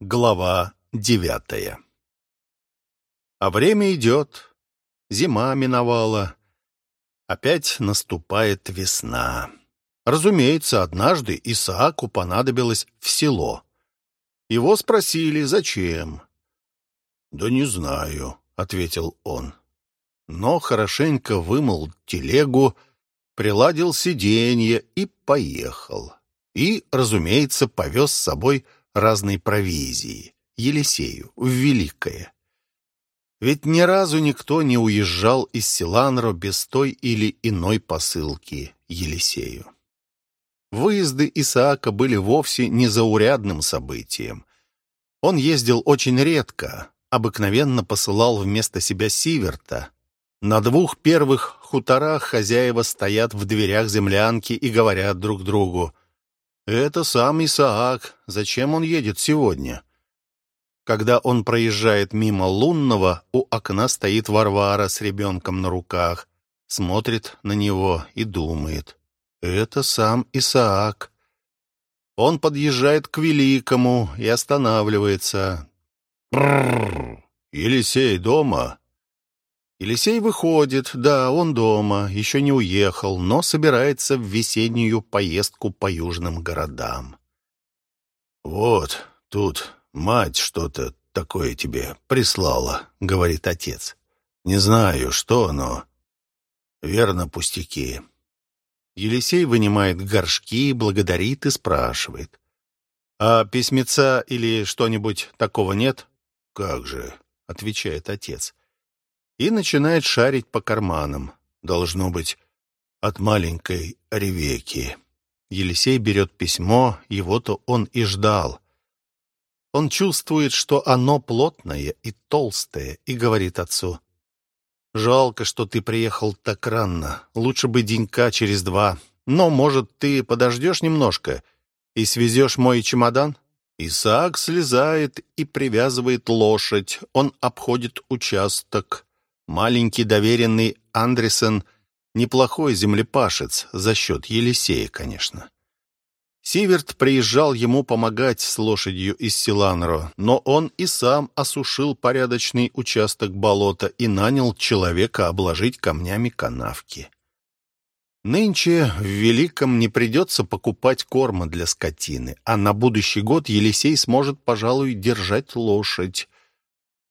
Глава девятая А время идет, зима миновала, опять наступает весна. Разумеется, однажды Исааку понадобилось в село. Его спросили, зачем. «Да не знаю», — ответил он. Но хорошенько вымыл телегу, приладил сиденье и поехал. И, разумеется, повез с собой разной провизии, Елисею, в Великое. Ведь ни разу никто не уезжал из Силанро без той или иной посылки Елисею. Выезды Исаака были вовсе не заурядным событием. Он ездил очень редко, обыкновенно посылал вместо себя Сиверта. На двух первых хуторах хозяева стоят в дверях землянки и говорят друг другу, «Это сам Исаак, зачем он едет сегодня?» Когда он проезжает мимо лунного, у окна стоит Варвара с ребенком на руках, смотрит на него и думает, это сам Исаак. Он подъезжает к Великому и останавливается. «Брррр! Елисей дома?» Елисей выходит, да, он дома, еще не уехал, но собирается в весеннюю поездку по южным городам. «Вот, тут мать что-то такое тебе прислала», — говорит отец. «Не знаю, что оно. Верно, пустяки. Елисей вынимает горшки, благодарит и спрашивает. «А письмеца или что-нибудь такого нет?» «Как же», — отвечает отец. И начинает шарить по карманам. Должно быть, от маленькой Ревеки. Елисей берет письмо, его-то он и ждал. Он чувствует, что оно плотное и толстое, и говорит отцу, Жалко, что ты приехал так рано. Лучше бы денька через два. Но, может, ты подождешь немножко и свезешь мой чемодан?» Исаак слезает и привязывает лошадь. Он обходит участок. Маленький доверенный Андресен — неплохой землепашец, за счет Елисея, конечно. Сиверт приезжал ему помогать с лошадью из Силанро, но он и сам осушил порядочный участок болота и нанял человека обложить камнями канавки. Нынче в Великом не придется покупать корма для скотины, а на будущий год Елисей сможет, пожалуй, держать лошадь.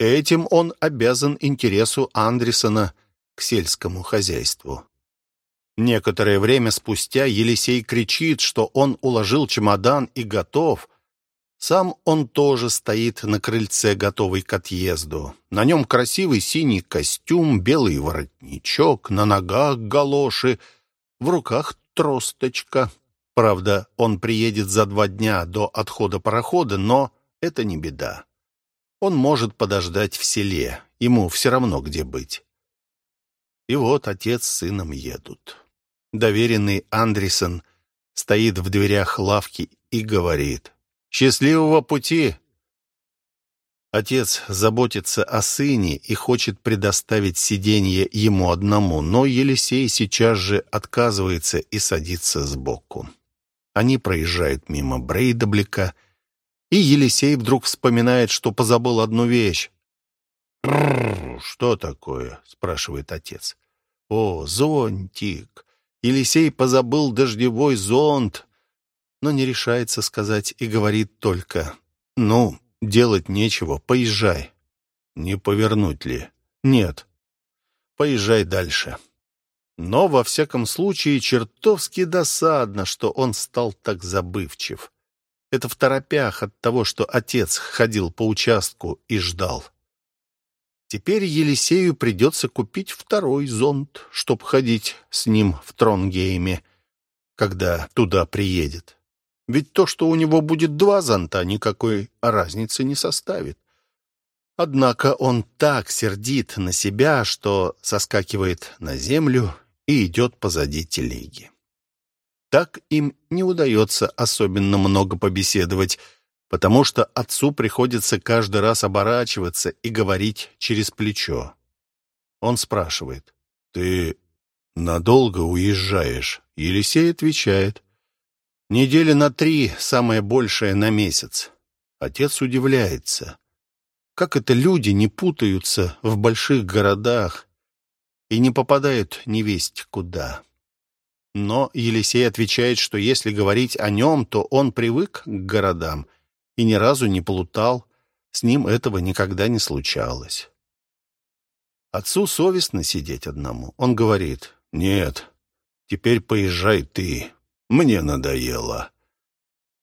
Этим он обязан интересу Андресона к сельскому хозяйству. Некоторое время спустя Елисей кричит, что он уложил чемодан и готов. Сам он тоже стоит на крыльце, готовый к отъезду. На нем красивый синий костюм, белый воротничок, на ногах галоши, в руках тросточка. Правда, он приедет за два дня до отхода парохода, но это не беда. Он может подождать в селе, ему все равно где быть. И вот отец с сыном едут. Доверенный Андерсон стоит в дверях лавки и говорит «Счастливого пути!» Отец заботится о сыне и хочет предоставить сиденье ему одному, но Елисей сейчас же отказывается и садится сбоку. Они проезжают мимо Брейдаблика, и Елисей вдруг вспоминает, что позабыл одну вещь. «Что такое?» — спрашивает отец. «О, зонтик! Елисей позабыл дождевой зонт, но не решается сказать и говорит только «Ну, делать нечего, поезжай». Не повернуть ли? Нет. Поезжай дальше. Но, во всяком случае, чертовски досадно, что он стал так забывчив. Это в торопях от того, что отец ходил по участку и ждал. Теперь Елисею придется купить второй зонт, чтоб ходить с ним в Тронгейме, когда туда приедет. Ведь то, что у него будет два зонта, никакой разницы не составит. Однако он так сердит на себя, что соскакивает на землю и идет позади телеги. Так им не удается особенно много побеседовать, потому что отцу приходится каждый раз оборачиваться и говорить через плечо. Он спрашивает, «Ты надолго уезжаешь?» Елисей отвечает, «Недели на три, самое большее на месяц». Отец удивляется. Как это люди не путаются в больших городах и не попадают невесть куда? Но Елисей отвечает, что если говорить о нем, то он привык к городам и ни разу не плутал, с ним этого никогда не случалось. Отцу совестно сидеть одному. Он говорит, «Нет, теперь поезжай ты, мне надоело».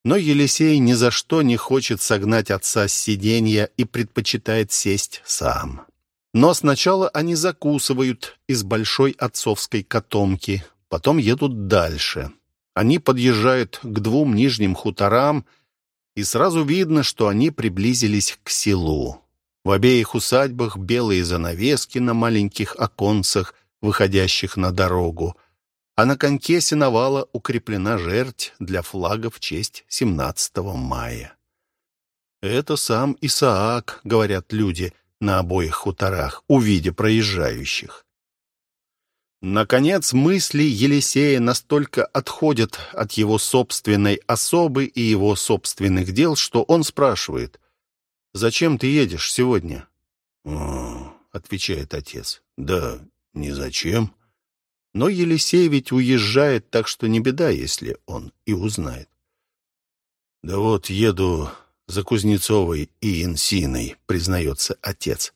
Но Елисей ни за что не хочет согнать отца с сиденья и предпочитает сесть сам. Но сначала они закусывают из большой отцовской котомки, потом едут дальше. Они подъезжают к двум нижним хуторам, и сразу видно, что они приблизились к селу. В обеих усадьбах белые занавески на маленьких оконцах, выходящих на дорогу, а на коньке сеновала укреплена жерть для флага в честь 17 мая. «Это сам Исаак», — говорят люди на обоих хуторах, увидя проезжающих. Наконец, мысли Елисея настолько отходят от его собственной особы и его собственных дел, что он спрашивает, «Зачем ты едешь сегодня?» «О, — отвечает отец, — да ни зачем. Но Елисей ведь уезжает, так что не беда, если он и узнает. «Да вот еду за Кузнецовой и Инсиной», — признается отец.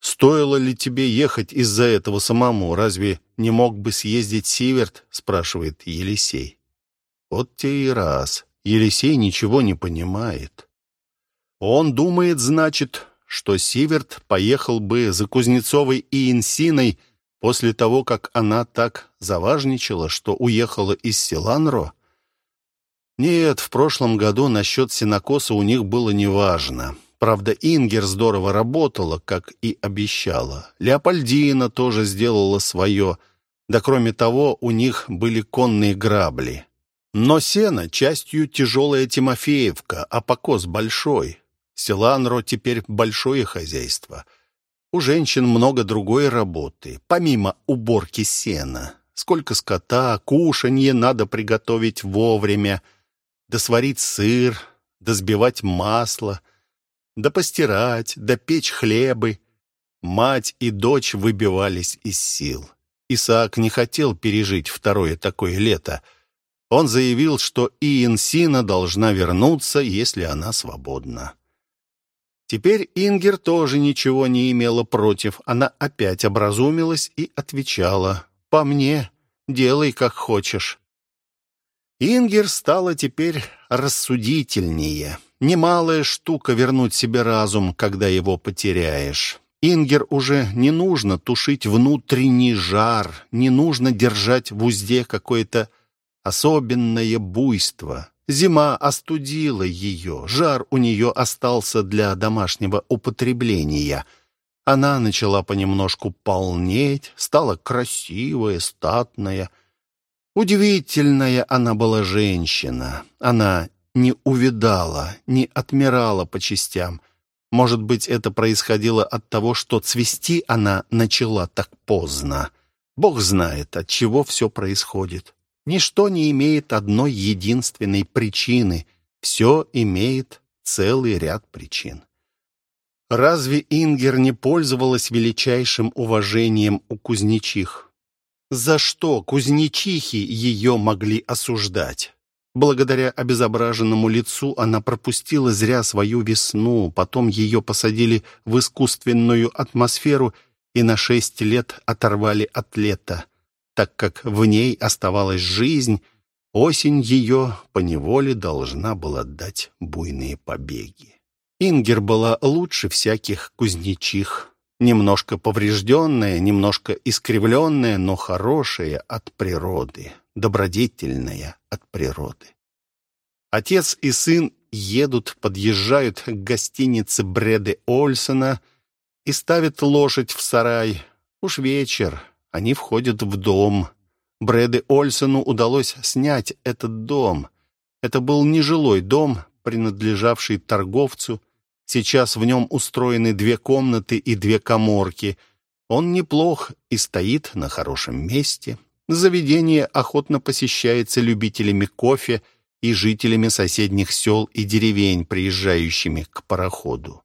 «Стоило ли тебе ехать из-за этого самому? Разве не мог бы съездить Сиверт?» — спрашивает Елисей. Вот те и раз. Елисей ничего не понимает. Он думает, значит, что Сиверт поехал бы за Кузнецовой и Инсиной после того, как она так заважничала, что уехала из Силанро? Нет, в прошлом году насчет сенокоса у них было неважно. Правда, Ингер здорово работала, как и обещала. Леопольдина тоже сделала свое. Да кроме того, у них были конные грабли. Но сено частью тяжелая Тимофеевка, а покос большой. Селанро теперь большое хозяйство. У женщин много другой работы, помимо уборки сена. Сколько скота, кушанье надо приготовить вовремя, да сварить сыр, да сбивать масло — да постирать, да печь хлебы. Мать и дочь выбивались из сил. Исаак не хотел пережить второе такое лето. Он заявил, что и Инсина должна вернуться, если она свободна. Теперь Ингер тоже ничего не имела против. Она опять образумилась и отвечала, «По мне, делай как хочешь». Ингер стала теперь рассудительнее. Немалая штука вернуть себе разум, когда его потеряешь. Ингер уже не нужно тушить внутренний жар, не нужно держать в узде какое-то особенное буйство. Зима остудила ее, жар у нее остался для домашнего употребления. Она начала понемножку полнеть, стала красивая, статная. Удивительная она была женщина. Она не увидала, не отмирала по частям. Может быть, это происходило от того, что цвести она начала так поздно. Бог знает, от чего все происходит. Ничто не имеет одной единственной причины. Все имеет целый ряд причин. Разве Ингер не пользовалась величайшим уважением у кузнечих? За что кузнечихи ее могли осуждать? Благодаря обезображенному лицу она пропустила зря свою весну, потом ее посадили в искусственную атмосферу и на шесть лет оторвали от лета. Так как в ней оставалась жизнь, осень ее поневоле должна была дать буйные побеги. Ингер была лучше всяких кузнечих, немножко поврежденная, немножко искривленная, но хорошая от природы добродетельная от природы. Отец и сын едут, подъезжают к гостинице Бреды Ольсона и ставят лошадь в сарай. Уж вечер, они входят в дом. Бреды Ольсону удалось снять этот дом. Это был нежилой дом, принадлежавший торговцу. Сейчас в нем устроены две комнаты и две коморки. Он неплох и стоит на хорошем месте. Заведение охотно посещается любителями кофе и жителями соседних сел и деревень, приезжающими к пароходу.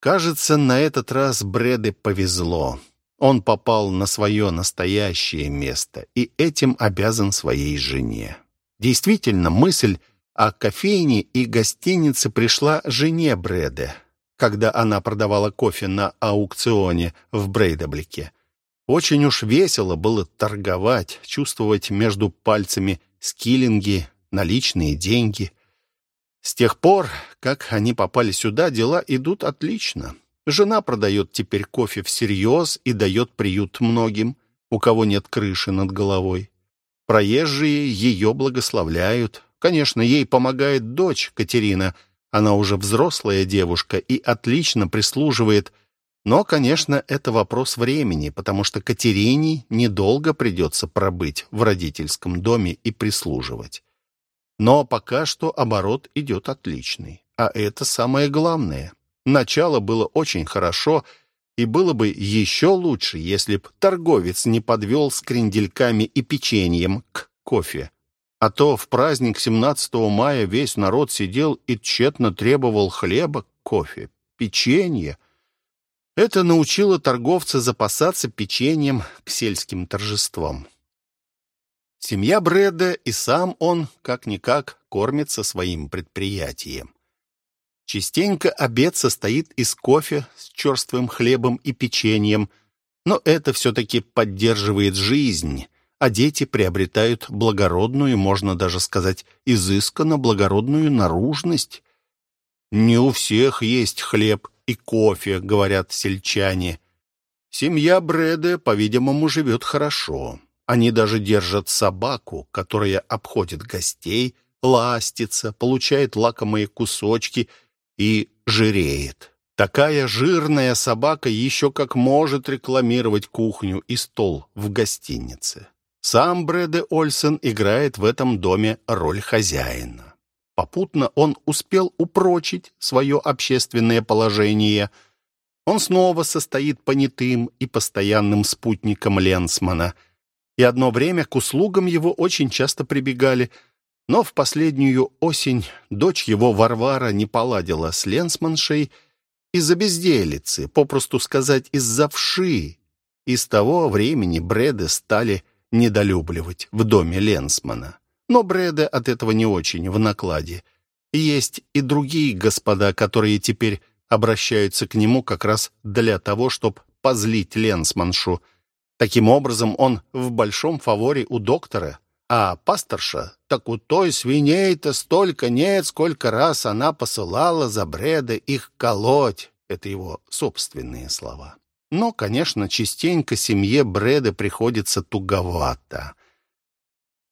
Кажется, на этот раз Бреде повезло. Он попал на свое настоящее место и этим обязан своей жене. Действительно, мысль о кофейне и гостинице пришла жене Бреде, когда она продавала кофе на аукционе в Брейдаблике. Очень уж весело было торговать, чувствовать между пальцами скиллинги, наличные деньги. С тех пор, как они попали сюда, дела идут отлично. Жена продает теперь кофе всерьез и дает приют многим, у кого нет крыши над головой. Проезжие ее благословляют. Конечно, ей помогает дочь Катерина. Она уже взрослая девушка и отлично прислуживает. Но, конечно, это вопрос времени, потому что Катерине недолго придется пробыть в родительском доме и прислуживать. Но пока что оборот идет отличный. А это самое главное. Начало было очень хорошо, и было бы еще лучше, если б торговец не подвел с крендельками и печеньем к кофе. А то в праздник 17 мая весь народ сидел и тщетно требовал хлеба, кофе, печенья. Это научило торговца запасаться печеньем к сельским торжествам. Семья Брэда и сам он, как-никак, кормится своим предприятием. Частенько обед состоит из кофе с черствым хлебом и печеньем, но это все-таки поддерживает жизнь, а дети приобретают благородную, можно даже сказать, изысканно благородную наружность. «Не у всех есть хлеб и кофе», — говорят сельчане. Семья Брэда, по-видимому, живет хорошо. Они даже держат собаку, которая обходит гостей, ластится, получает лакомые кусочки и жиреет. Такая жирная собака еще как может рекламировать кухню и стол в гостинице. Сам Брэде Ольсен играет в этом доме роль хозяина. Попутно он успел упрочить свое общественное положение. Он снова состоит понятым и постоянным спутником Ленсмана – и одно время к услугам его очень часто прибегали. Но в последнюю осень дочь его Варвара не поладила с Ленсманшей из-за безделицы, попросту сказать, из-за вши. И с того времени Бреды стали недолюбливать в доме Ленсмана. Но Бреда от этого не очень в накладе. Есть и другие господа, которые теперь обращаются к нему как раз для того, чтобы позлить Ленсманшу – Таким образом, он в большом фаворе у доктора, а пасторша, так у той свиней-то столько нет, сколько раз она посылала за бреда их колоть. Это его собственные слова. Но, конечно, частенько семье Бреда приходится туговато.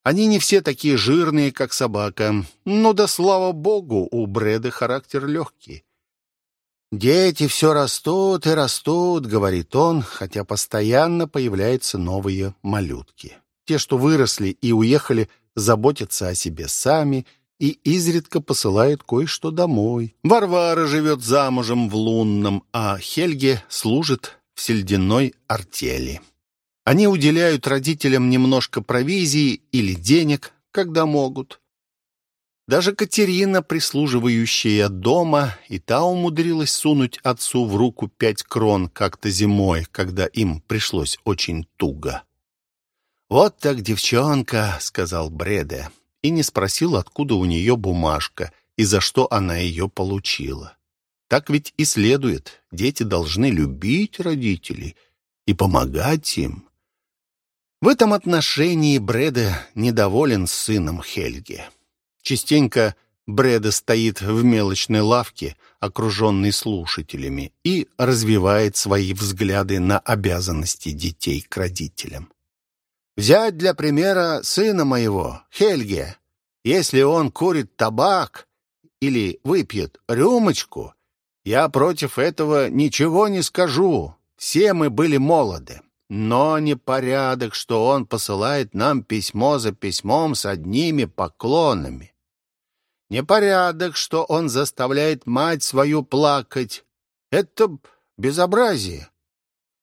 Они не все такие жирные, как собака. Но да слава богу, у Бреда характер легкий. «Дети все растут и растут», — говорит он, хотя постоянно появляются новые малютки. Те, что выросли и уехали, заботятся о себе сами и изредка посылают кое-что домой. Варвара живет замужем в Лунном, а Хельге служит в сельдяной артели. Они уделяют родителям немножко провизии или денег, когда могут. Даже Катерина, прислуживающая дома, и та умудрилась сунуть отцу в руку пять крон как-то зимой, когда им пришлось очень туго. «Вот так девчонка», — сказал Бреде, и не спросил, откуда у нее бумажка и за что она ее получила. Так ведь и следует. Дети должны любить родителей и помогать им. В этом отношении Бреде недоволен сыном Хельги. Частенько Бреда стоит в мелочной лавке, окруженный слушателями, и развивает свои взгляды на обязанности детей к родителям. Взять для примера сына моего, Хельге. Если он курит табак или выпьет рюмочку, я против этого ничего не скажу. Все мы были молоды. Но непорядок, что он посылает нам письмо за письмом с одними поклонами. Непорядок, что он заставляет мать свою плакать. Это безобразие.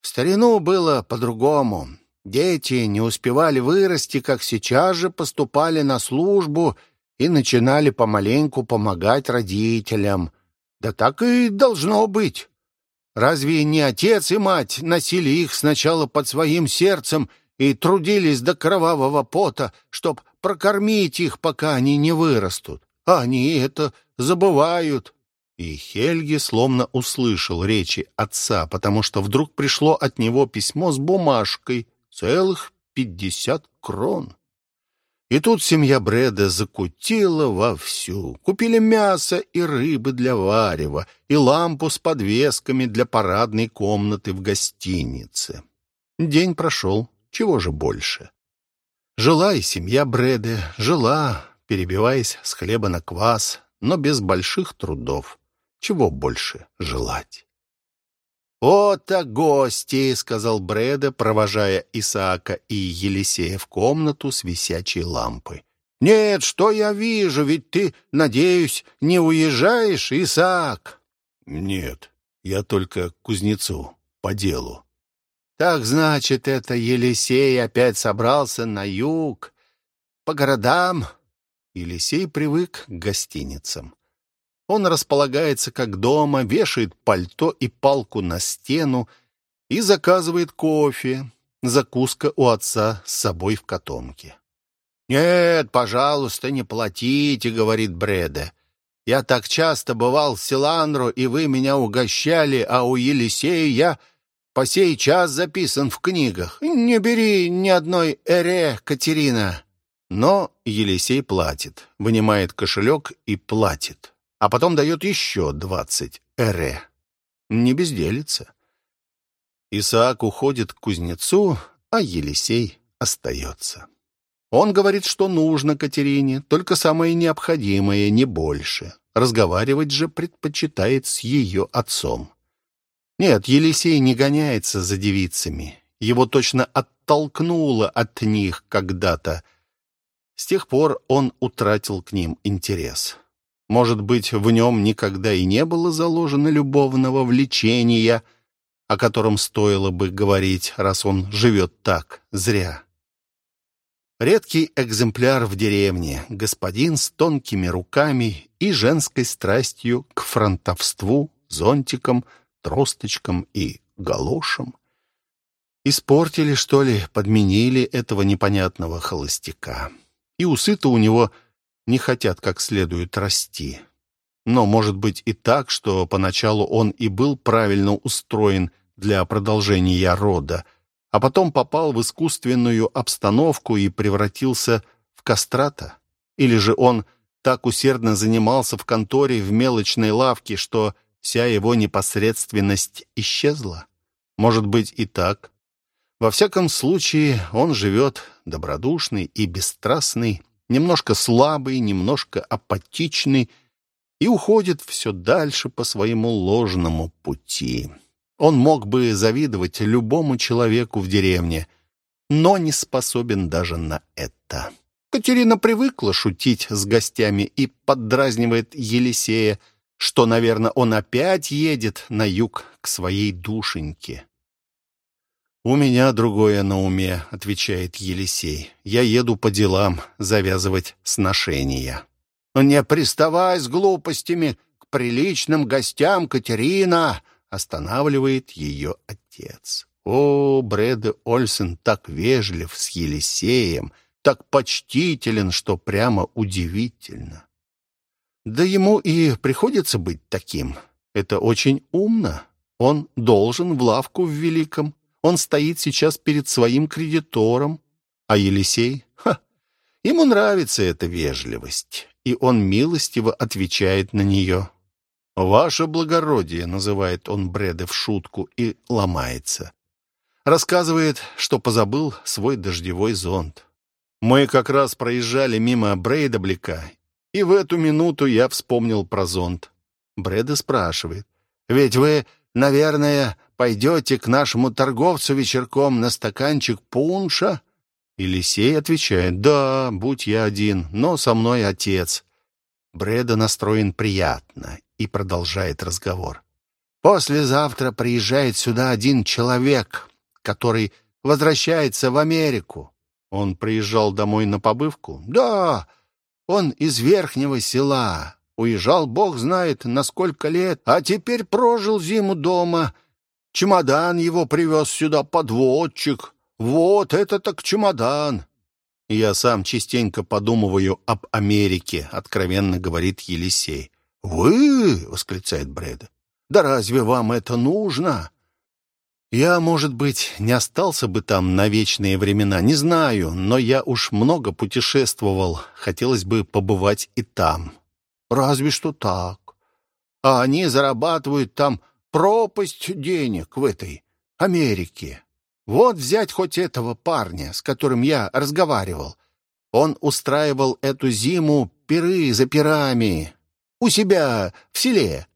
В старину было по-другому. Дети не успевали вырасти, как сейчас же поступали на службу и начинали помаленьку помогать родителям. Да так и должно быть. Разве не отец и мать носили их сначала под своим сердцем и трудились до кровавого пота, чтоб прокормить их, пока они не вырастут? А они это забывают. И Хельги словно услышал речи отца, потому что вдруг пришло от него письмо с бумажкой, целых пятьдесят крон. И тут семья Бреда закутила вовсю. Купили мясо и рыбы для варева, и лампу с подвесками для парадной комнаты в гостинице. День прошел, чего же больше. Жила и семья Бреда, жила, перебиваясь с хлеба на квас, но без больших трудов. Чего больше желать? «Вот-то гости!» — сказал Бреда, провожая Исаака и Елисея в комнату с висячей лампой. «Нет, что я вижу? Ведь ты, надеюсь, не уезжаешь, Исаак?» «Нет, я только к кузнецу, по делу». «Так, значит, это Елисей опять собрался на юг, по городам?» Елисей привык к гостиницам. Он располагается как дома, вешает пальто и палку на стену и заказывает кофе. Закуска у отца с собой в котомке. «Нет, пожалуйста, не платите», — говорит Бреде. «Я так часто бывал в Силанро, и вы меня угощали, а у Елисея я по сей час записан в книгах. Не бери ни одной эре, Катерина». Но Елисей платит, вынимает кошелек и платит а потом дает еще двадцать эре. Не безделится. Исаак уходит к кузнецу, а Елисей остается. Он говорит, что нужно Катерине, только самое необходимое, не больше. Разговаривать же предпочитает с ее отцом. Нет, Елисей не гоняется за девицами. Его точно оттолкнуло от них когда-то. С тех пор он утратил к ним интерес. Может быть, в нем никогда и не было заложено любовного влечения, о котором стоило бы говорить, раз он живет так, зря. Редкий экземпляр в деревне, господин с тонкими руками и женской страстью к фронтовству, зонтикам, тросточкам и галошам. Испортили, что ли, подменили этого непонятного холостяка. И усы-то у него не хотят как следует расти. Но может быть и так, что поначалу он и был правильно устроен для продолжения рода, а потом попал в искусственную обстановку и превратился в кастрата? Или же он так усердно занимался в конторе в мелочной лавке, что вся его непосредственность исчезла? Может быть и так. Во всяком случае, он живет добродушный и бесстрастный, немножко слабый, немножко апатичный и уходит все дальше по своему ложному пути. Он мог бы завидовать любому человеку в деревне, но не способен даже на это. Катерина привыкла шутить с гостями и поддразнивает Елисея, что, наверное, он опять едет на юг к своей душеньке. «У меня другое на уме», — отвечает Елисей. «Я еду по делам завязывать сношения». «Не приставай с глупостями к приличным гостям, Катерина!» — останавливает ее отец. О, Брэд Ольсен так вежлив с Елисеем, так почтителен, что прямо удивительно. Да ему и приходится быть таким. Это очень умно. Он должен в лавку в Великом он стоит сейчас перед своим кредитором. А Елисей? Ха! Ему нравится эта вежливость, и он милостиво отвечает на нее. «Ваше благородие», — называет он Бреда в шутку и ломается. Рассказывает, что позабыл свой дождевой зонт. Мы как раз проезжали мимо Брейдаблика, и в эту минуту я вспомнил про зонт. Бреде спрашивает, «Ведь вы, наверное, пойдете к нашему торговцу вечерком на стаканчик пунша?» Елисей отвечает, «Да, будь я один, но со мной отец». Бреде настроен приятно и продолжает разговор. «Послезавтра приезжает сюда один человек, который возвращается в Америку». «Он приезжал домой на побывку?» «Да, Он из верхнего села. Уезжал, бог знает, на сколько лет, а теперь прожил зиму дома. Чемодан его привез сюда подводчик. Вот это так чемодан. Я сам частенько подумываю об Америке, откровенно говорит Елисей. «Вы?» — восклицает Брэд. «Да разве вам это нужно?» Я, может быть, не остался бы там на вечные времена, не знаю, но я уж много путешествовал, хотелось бы побывать и там. Разве что так. А они зарабатывают там пропасть денег в этой Америке. Вот взять хоть этого парня, с которым я разговаривал. Он устраивал эту зиму пиры за пирами у себя в селе.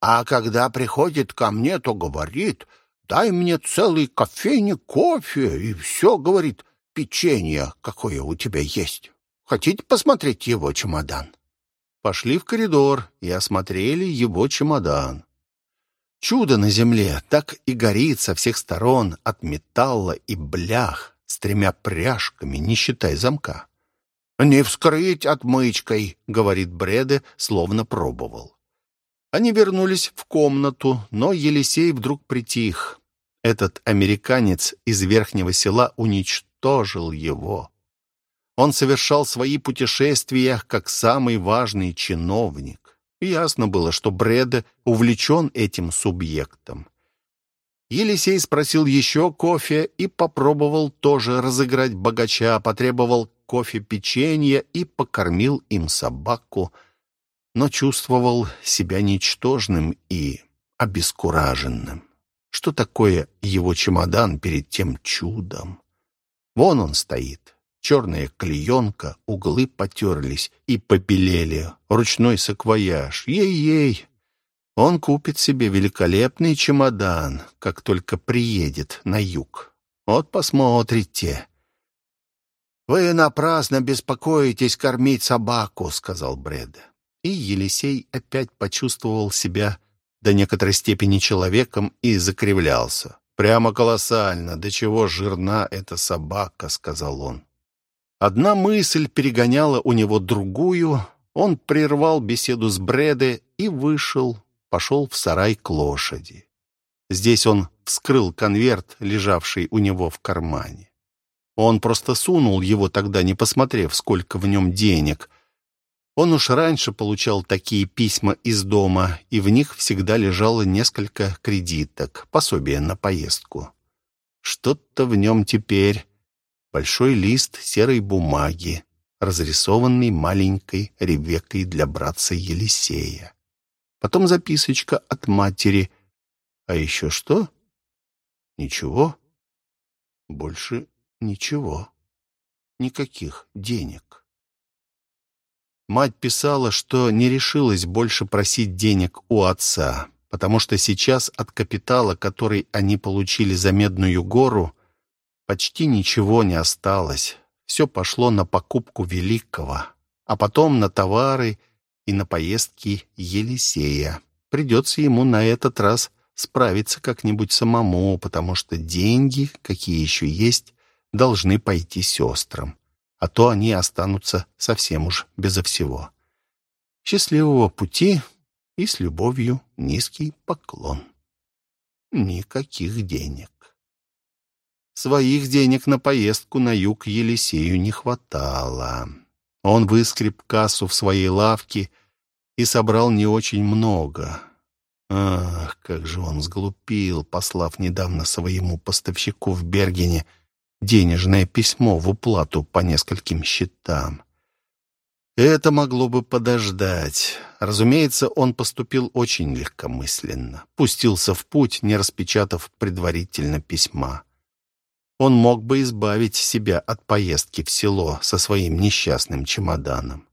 А когда приходит ко мне, то говорит дай мне целый кофейник кофе, и все, говорит, печенье какое у тебя есть. Хотите посмотреть его чемодан?» Пошли в коридор и осмотрели его чемодан. Чудо на земле так и горит со всех сторон от металла и блях с тремя пряжками, не считай замка. «Не вскрыть отмычкой», — говорит Бреде, словно пробовал. Они вернулись в комнату, но Елисей вдруг притих. Этот американец из верхнего села уничтожил его. Он совершал свои путешествия как самый важный чиновник. Ясно было, что Бреда увлечен этим субъектом. Елисей спросил еще кофе и попробовал тоже разыграть богача, потребовал кофе печенье и покормил им собаку — но чувствовал себя ничтожным и обескураженным. Что такое его чемодан перед тем чудом? Вон он стоит. Черная клеенка, углы потерлись и побелели. Ручной саквояж. Ей-ей! Он купит себе великолепный чемодан, как только приедет на юг. Вот посмотрите. «Вы напрасно беспокоитесь кормить собаку», — сказал Бреда и Елисей опять почувствовал себя до некоторой степени человеком и закривлялся. «Прямо колоссально! До чего жирна эта собака!» — сказал он. Одна мысль перегоняла у него другую. Он прервал беседу с Бреде и вышел, пошел в сарай к лошади. Здесь он вскрыл конверт, лежавший у него в кармане. Он просто сунул его тогда, не посмотрев, сколько в нем денег, он уж раньше получал такие письма из дома, и в них всегда лежало несколько кредиток, пособие на поездку. Что-то в нем теперь. Большой лист серой бумаги, разрисованный маленькой Ревекой для братца Елисея. Потом записочка от матери. А еще что? Ничего. Больше ничего. Никаких денег. Мать писала, что не решилась больше просить денег у отца, потому что сейчас от капитала, который они получили за Медную гору, почти ничего не осталось. Все пошло на покупку великого, а потом на товары и на поездки Елисея. Придется ему на этот раз справиться как-нибудь самому, потому что деньги, какие еще есть, должны пойти сестрам а то они останутся совсем уж безо всего. Счастливого пути и с любовью низкий поклон. Никаких денег. Своих денег на поездку на юг Елисею не хватало. Он выскреб кассу в своей лавке и собрал не очень много. Ах, как же он сглупил, послав недавно своему поставщику в Бергене денежное письмо в уплату по нескольким счетам. Это могло бы подождать. Разумеется, он поступил очень легкомысленно. Пустился в путь, не распечатав предварительно письма. Он мог бы избавить себя от поездки в село со своим несчастным чемоданом.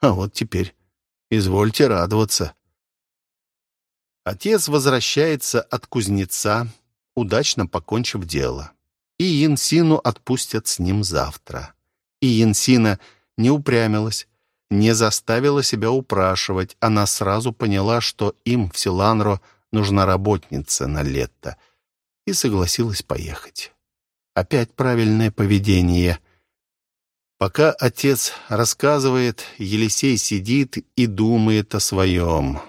А вот теперь извольте радоваться. Отец возвращается от кузнеца, удачно покончив дело и Янсину отпустят с ним завтра. И Янсина не упрямилась, не заставила себя упрашивать. Она сразу поняла, что им в Силанро нужна работница на лето, и согласилась поехать. Опять правильное поведение. Пока отец рассказывает, Елисей сидит и думает о своем.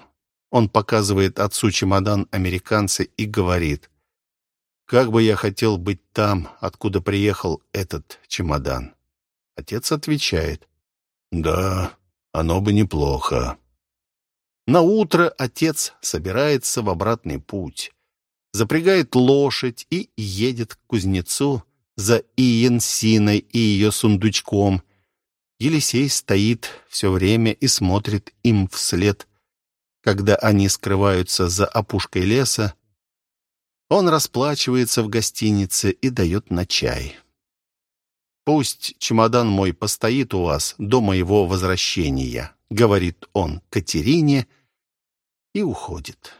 Он показывает отцу чемодан американца и говорит, «Как бы я хотел быть там, откуда приехал этот чемодан». Отец отвечает, «Да, оно бы неплохо». На утро отец собирается в обратный путь, запрягает лошадь и едет к кузнецу, за Иенсиной и ее сундучком. Елисей стоит все время и смотрит им вслед. Когда они скрываются за опушкой леса, он расплачивается в гостинице и дает на чай. «Пусть чемодан мой постоит у вас до моего возвращения», — говорит он Катерине и уходит.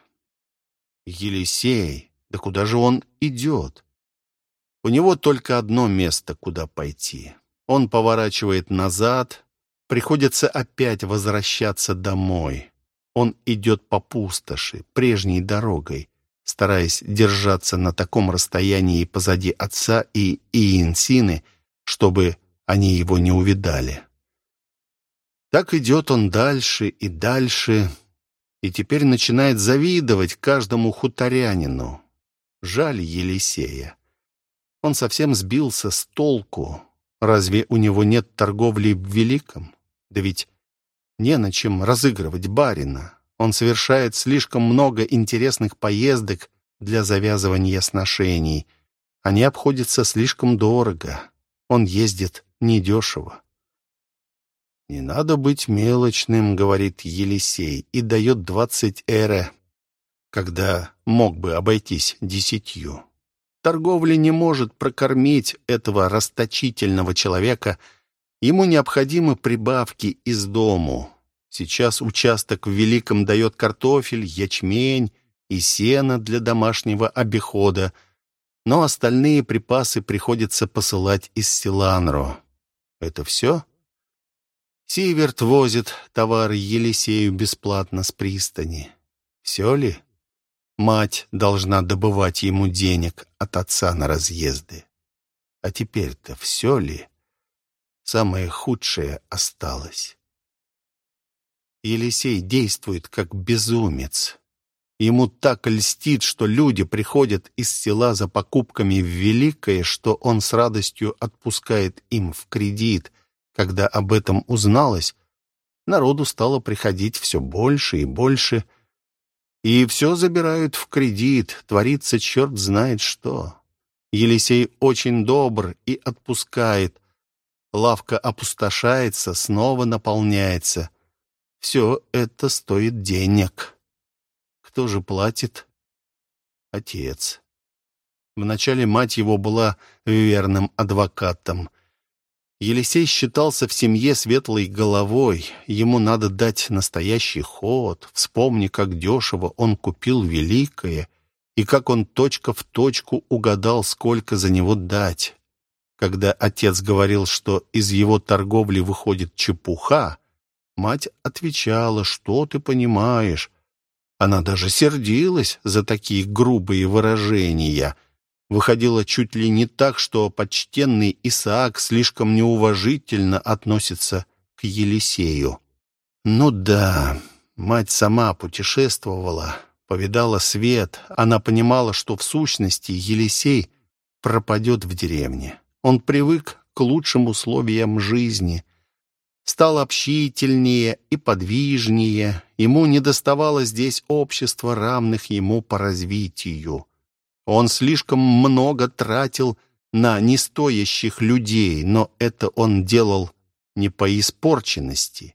Елисей, да куда же он идет? У него только одно место, куда пойти. Он поворачивает назад, приходится опять возвращаться домой. Он идет по пустоши, прежней дорогой, стараясь держаться на таком расстоянии позади отца и Иенсины, чтобы они его не увидали. Так идет он дальше и дальше, и теперь начинает завидовать каждому хуторянину. Жаль Елисея. Он совсем сбился с толку. Разве у него нет торговли в Великом? Да ведь не на чем разыгрывать барина. Он совершает слишком много интересных поездок для завязывания сношений. Они обходятся слишком дорого. Он ездит недешево. «Не надо быть мелочным», — говорит Елисей, и дает двадцать эре, когда мог бы обойтись десятью. Торговля не может прокормить этого расточительного человека. Ему необходимы прибавки из дому. Сейчас участок в Великом дает картофель, ячмень и сено для домашнего обихода, но остальные припасы приходится посылать из Силанро. Это все? Сиверт возит товары Елисею бесплатно с пристани. Все ли? Мать должна добывать ему денег от отца на разъезды. А теперь-то все ли? Самое худшее осталось. Елисей действует как безумец. Ему так льстит, что люди приходят из села за покупками в Великое, что он с радостью отпускает им в кредит. Когда об этом узналось, народу стало приходить все больше и больше – и все забирают в кредит, творится черт знает что. Елисей очень добр и отпускает. Лавка опустошается, снова наполняется. Все это стоит денег. Кто же платит? Отец. Вначале мать его была верным адвокатом. Елисей считался в семье светлой головой. Ему надо дать настоящий ход. Вспомни, как дешево он купил великое, и как он точка в точку угадал, сколько за него дать. Когда отец говорил, что из его торговли выходит чепуха, мать отвечала, что ты понимаешь. Она даже сердилась за такие грубые выражения — выходило чуть ли не так, что почтенный Исаак слишком неуважительно относится к Елисею. Ну да, мать сама путешествовала, повидала свет. Она понимала, что в сущности Елисей пропадет в деревне. Он привык к лучшим условиям жизни, стал общительнее и подвижнее. Ему недоставало здесь общества, равных ему по развитию. Он слишком много тратил на нестоящих людей, но это он делал не по испорченности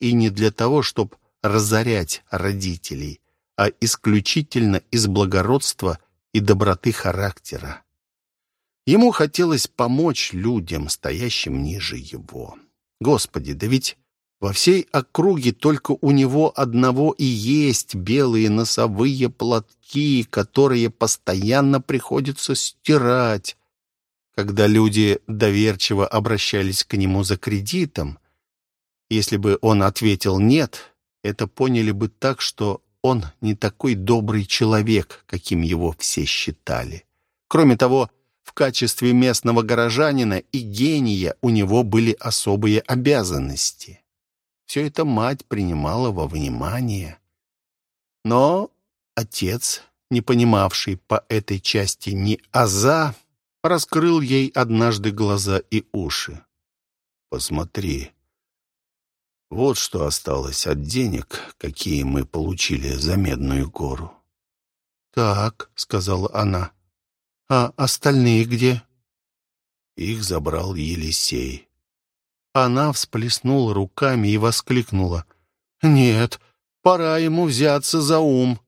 и не для того, чтобы разорять родителей, а исключительно из благородства и доброты характера. Ему хотелось помочь людям, стоящим ниже его. Господи, да ведь во всей округе только у него одного и есть белые носовые платки, которые постоянно приходится стирать. Когда люди доверчиво обращались к нему за кредитом, если бы он ответил «нет», это поняли бы так, что он не такой добрый человек, каким его все считали. Кроме того, В качестве местного горожанина и гения у него были особые обязанности. Все это мать принимала во внимание. Но отец, не понимавший по этой части ни аза, раскрыл ей однажды глаза и уши. «Посмотри, вот что осталось от денег, какие мы получили за Медную гору». «Так», — сказала она, — «а остальные где?» Их забрал Елисей. Она всплеснула руками и воскликнула. «Нет, пора ему взяться за ум».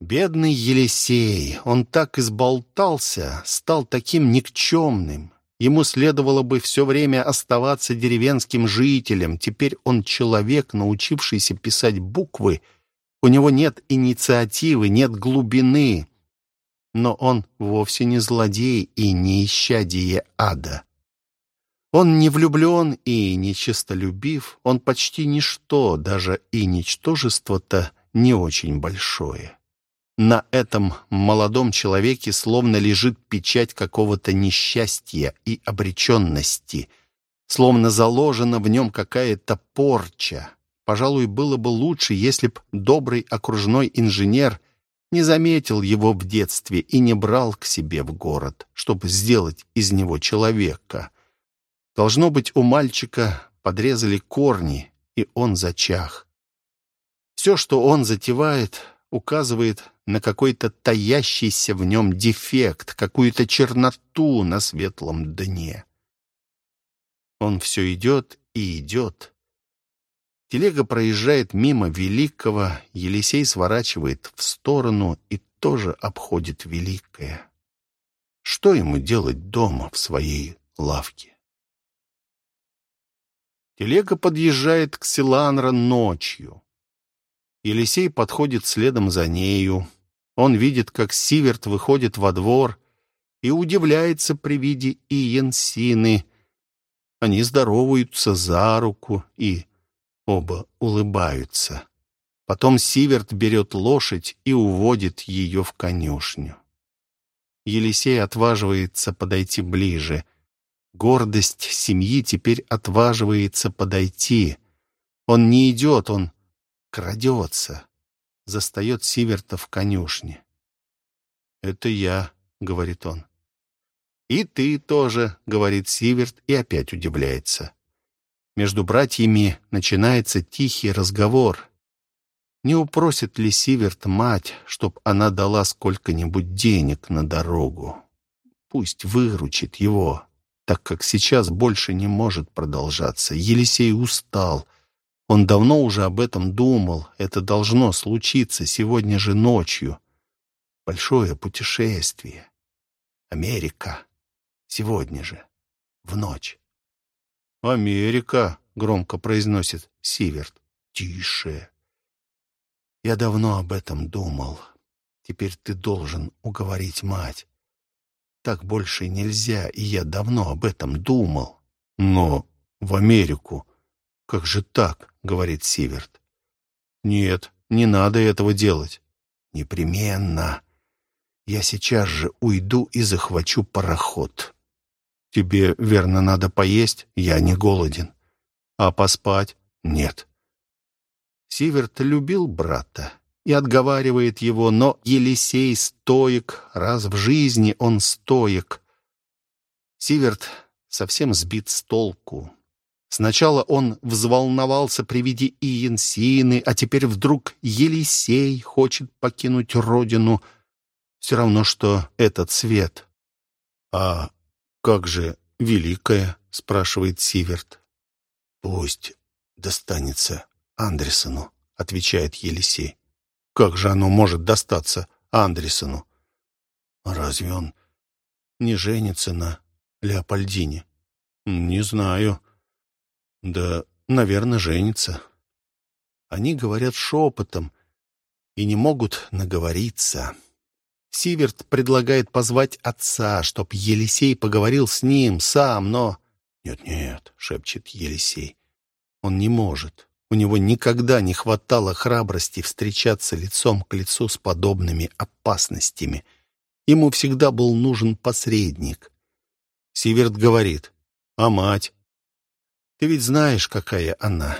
Бедный Елисей, он так изболтался, стал таким никчемным. Ему следовало бы все время оставаться деревенским жителем. Теперь он человек, научившийся писать буквы. У него нет инициативы, нет глубины. Но он вовсе не злодей и не исчадие ада. Он не влюблен и не честолюбив, он почти ничто, даже и ничтожество-то не очень большое. На этом молодом человеке словно лежит печать какого-то несчастья и обреченности, словно заложена в нем какая-то порча. Пожалуй, было бы лучше, если б добрый окружной инженер не заметил его в детстве и не брал к себе в город, чтобы сделать из него человека. Должно быть, у мальчика подрезали корни, и он зачах. Все, что он затевает, указывает на какой-то таящийся в нем дефект, какую-то черноту на светлом дне. Он все идет и идет. Телега проезжает мимо Великого, Елисей сворачивает в сторону и тоже обходит Великое. Что ему делать дома в своей лавке? Телега подъезжает к Силанра ночью. Елисей подходит следом за нею. Он видит, как Сиверт выходит во двор и удивляется при виде Иенсины. Они здороваются за руку и оба улыбаются. Потом Сиверт берет лошадь и уводит ее в конюшню. Елисей отваживается подойти ближе — Гордость семьи теперь отваживается подойти. Он не идет, он крадется. Застает Сиверта в конюшне. «Это я», — говорит он. «И ты тоже», — говорит Сиверт и опять удивляется. Между братьями начинается тихий разговор. Не упросит ли Сиверт мать, чтоб она дала сколько-нибудь денег на дорогу? Пусть выручит его так как сейчас больше не может продолжаться. Елисей устал. Он давно уже об этом думал. Это должно случиться сегодня же ночью. Большое путешествие. Америка. Сегодня же. В ночь. «Америка», — громко произносит Сиверт. «Тише. Я давно об этом думал. Теперь ты должен уговорить мать. Так больше нельзя, и я давно об этом думал. Но в Америку... Как же так, говорит Сиверт. Нет, не надо этого делать. Непременно. Я сейчас же уйду и захвачу пароход. Тебе, верно, надо поесть? Я не голоден. А поспать? Нет. Сиверт любил брата и отговаривает его, но Елисей стоек, раз в жизни он стоек. Сиверт совсем сбит с толку. Сначала он взволновался при виде Иенсины, а теперь вдруг Елисей хочет покинуть родину. Все равно, что этот свет. «А как же Великое?» — спрашивает Сиверт. «Пусть достанется Андресону», — отвечает Елисей. Как же оно может достаться Андресону? Разве он не женится на Леопольдине? Не знаю. Да, наверное, женится. Они говорят шепотом и не могут наговориться. Сиверт предлагает позвать отца, чтоб Елисей поговорил с ним сам, но... «Нет-нет», — шепчет Елисей, — «он не может. У него никогда не хватало храбрости встречаться лицом к лицу с подобными опасностями. Ему всегда был нужен посредник. Сиверт говорит, а мать? Ты ведь знаешь, какая она.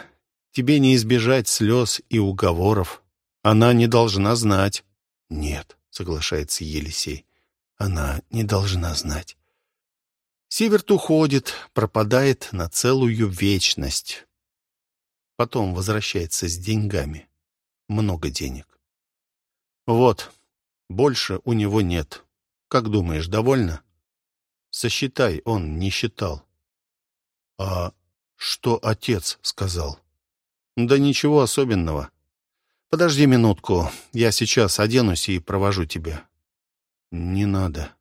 Тебе не избежать слез и уговоров. Она не должна знать. Нет, соглашается Елисей. Она не должна знать. Сиверт уходит, пропадает на целую вечность. Потом возвращается с деньгами. Много денег. Вот, больше у него нет. Как думаешь, довольно? Сосчитай, он не считал. А что отец сказал? Да ничего особенного. Подожди минутку, я сейчас оденусь и провожу тебя. Не надо.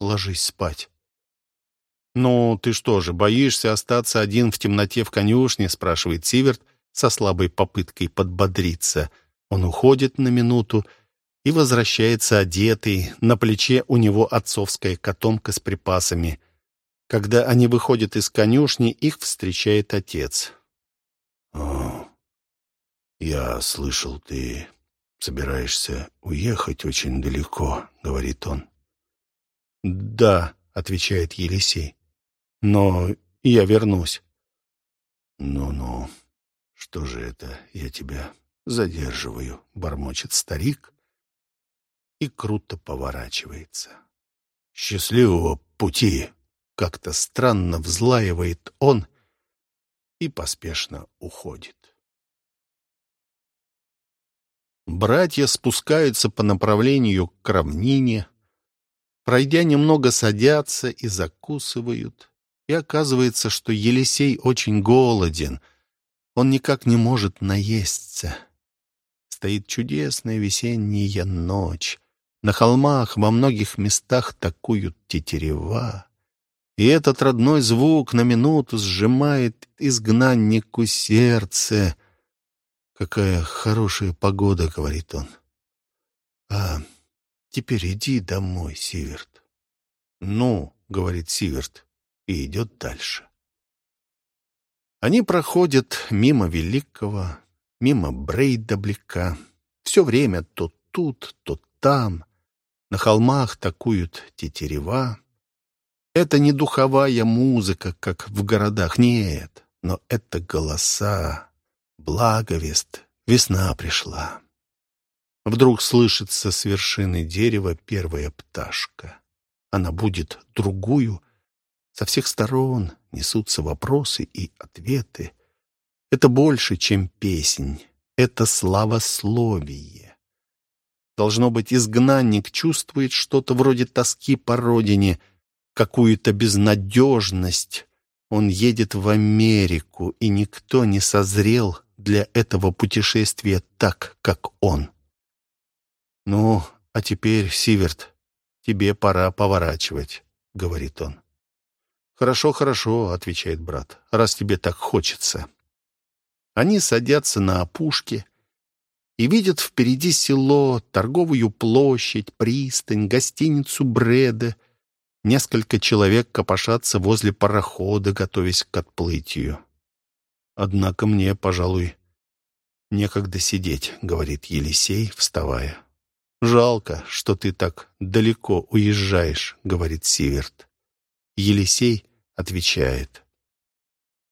Ложись спать. «Ну, ты что же, боишься остаться один в темноте в конюшне?» — спрашивает Сиверт со слабой попыткой подбодриться. Он уходит на минуту и возвращается одетый. На плече у него отцовская котомка с припасами. Когда они выходят из конюшни, их встречает отец. «О, я слышал, ты собираешься уехать очень далеко», — говорит он. «Да», — отвечает Елисей, — «но я вернусь». «Ну-ну, что же это я тебя задерживаю?» — бормочет старик и круто поворачивается. «Счастливого пути!» — как-то странно взлаивает он и поспешно уходит. Братья спускаются по направлению к равнине, пройдя немного садятся и закусывают, и оказывается, что Елисей очень голоден, он никак не может наесться. Стоит чудесная весенняя ночь, на холмах во многих местах такуют тетерева. И этот родной звук на минуту сжимает изгнаннику сердце. «Какая хорошая погода», — говорит он. «А теперь иди домой, Сиверт». «Ну», — говорит Сиверт, и идет дальше. Они проходят мимо Великого, мимо Брейдаблика. Все время то тут, то там. На холмах токуют тетерева. Это не духовая музыка, как в городах, нет, но это голоса, благовест, весна пришла. Вдруг слышится с вершины дерева первая пташка. Она будет другую. Со всех сторон несутся вопросы и ответы. Это больше, чем песнь. Это славословие. Должно быть, изгнанник чувствует что-то вроде тоски по родине, какую-то безнадежность. Он едет в Америку, и никто не созрел для этого путешествия так, как он. «Ну, а теперь, Сиверт, тебе пора поворачивать», — говорит он. «Хорошо, хорошо», — отвечает брат, — «раз тебе так хочется». Они садятся на опушке, — и видят впереди село, торговую площадь, пристань, гостиницу Бреда. Несколько человек копошатся возле парохода, готовясь к отплытию. «Однако мне, пожалуй, некогда сидеть», — говорит Елисей, вставая. «Жалко, что ты так далеко уезжаешь», — говорит Сиверт. Елисей отвечает.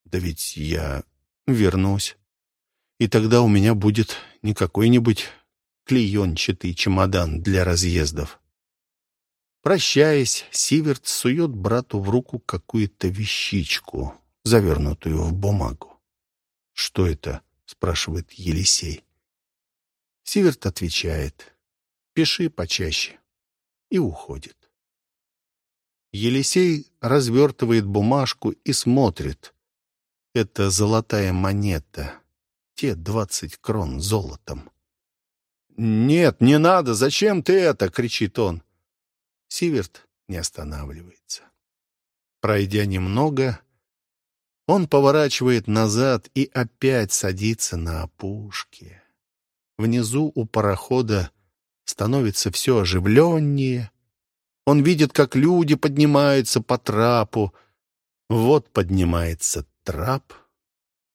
«Да ведь я вернусь, и тогда у меня будет не какой-нибудь клеенчатый чемодан для разъездов. Прощаясь, Сиверт сует брату в руку какую-то вещичку, завернутую в бумагу. «Что это?» — спрашивает Елисей. Сиверт отвечает. «Пиши почаще». И уходит. Елисей развертывает бумажку и смотрит. Это золотая монета те двадцать крон золотом. «Нет, не надо! Зачем ты это?» — кричит он. Сиверт не останавливается. Пройдя немного, он поворачивает назад и опять садится на опушке. Внизу у парохода становится все оживленнее. Он видит, как люди поднимаются по трапу. Вот поднимается трап,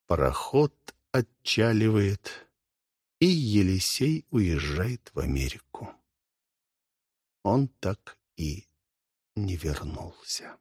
пароход отчаливает, и Елисей уезжает в Америку. Он так и не вернулся.